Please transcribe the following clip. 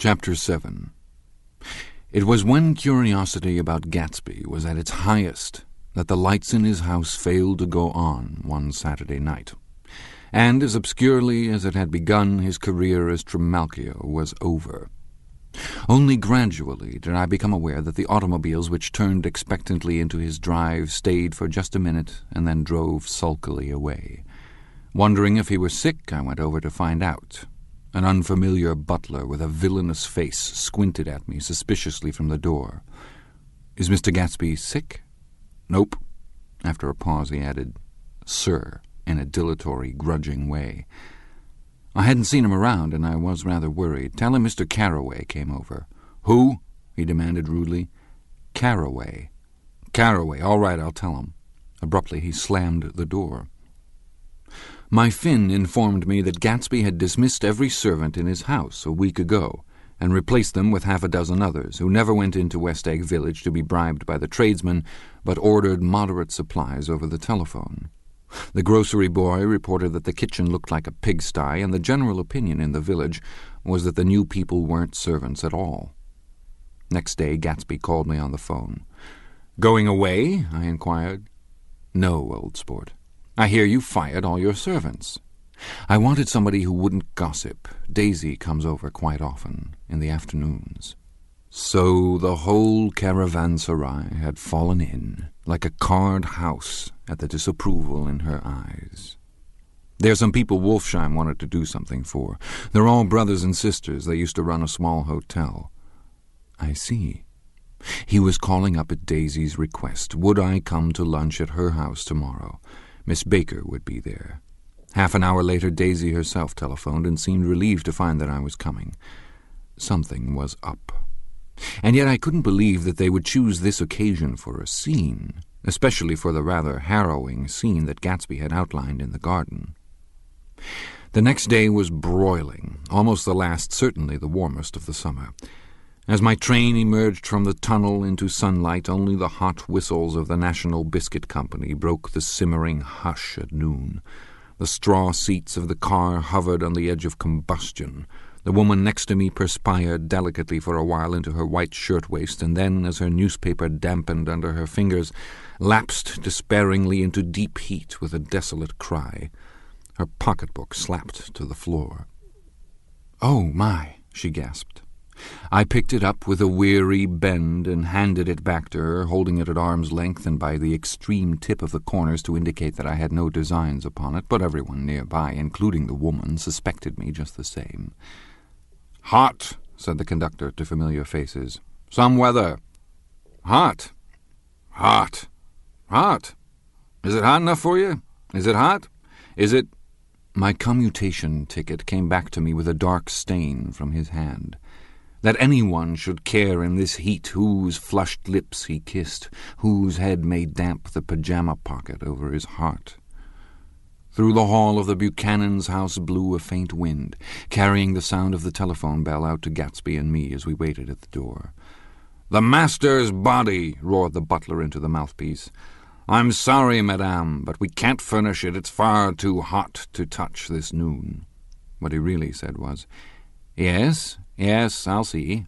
Chapter 7 It was when curiosity about Gatsby was at its highest that the lights in his house failed to go on one Saturday night. And as obscurely as it had begun, his career as Trimalchio was over. Only gradually did I become aware that the automobiles which turned expectantly into his drive stayed for just a minute and then drove sulkily away. Wondering if he were sick, I went over to find out. An unfamiliar butler with a villainous face squinted at me suspiciously from the door. Is Mr. Gatsby sick? Nope. After a pause, he added, Sir, in a dilatory, grudging way. I hadn't seen him around, and I was rather worried. Tell him Mr. Carraway came over. Who? he demanded rudely. Carraway. Carraway. All right, I'll tell him. Abruptly, he slammed the door. My Finn informed me that Gatsby had dismissed every servant in his house a week ago, and replaced them with half a dozen others, who never went into West Egg Village to be bribed by the tradesmen, but ordered moderate supplies over the telephone. The grocery boy reported that the kitchen looked like a pigsty, and the general opinion in the village was that the new people weren't servants at all. Next day, Gatsby called me on the phone. Going away? I inquired. No, old sport. I hear you fired all your servants. I wanted somebody who wouldn't gossip. Daisy comes over quite often, in the afternoons. So the whole caravanserai had fallen in, like a card house, at the disapproval in her eyes. There are some people Wolfsheim wanted to do something for. They're all brothers and sisters. They used to run a small hotel. I see. He was calling up at Daisy's request. Would I come to lunch at her house tomorrow? Miss Baker would be there. Half an hour later, Daisy herself telephoned and seemed relieved to find that I was coming. Something was up. And yet I couldn't believe that they would choose this occasion for a scene, especially for the rather harrowing scene that Gatsby had outlined in the garden. The next day was broiling, almost the last, certainly the warmest of the summer. As my train emerged from the tunnel into sunlight, only the hot whistles of the National Biscuit Company broke the simmering hush at noon. The straw seats of the car hovered on the edge of combustion. The woman next to me perspired delicately for a while into her white shirtwaist, and then, as her newspaper dampened under her fingers, lapsed despairingly into deep heat with a desolate cry. Her pocketbook slapped to the floor. Oh, my, she gasped. I picked it up with a weary bend and handed it back to her, holding it at arm's length and by the extreme tip of the corners to indicate that I had no designs upon it, but everyone nearby, including the woman, suspected me just the same. Hot, said the conductor to familiar faces. Some weather. Hot. Hot. Hot. Is it hot enough for you? Is it hot? Is it... My commutation ticket came back to me with a dark stain from his hand. That anyone should care in this heat whose flushed lips he kissed, whose head made damp the pajama pocket over his heart. Through the hall of the Buchanan's house blew a faint wind, carrying the sound of the telephone bell out to Gatsby and me as we waited at the door. The master's body, roared the butler into the mouthpiece. I'm sorry, madame, but we can't furnish it. It's far too hot to touch this noon. What he really said was, Yes, yes, I'll see.